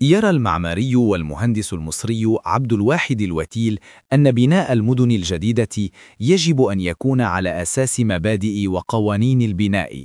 يرى المعماري والمهندس المصري عبد الواحد الوتيل أن بناء المدن الجديدة يجب أن يكون على أساس مبادئ وقوانين البناء.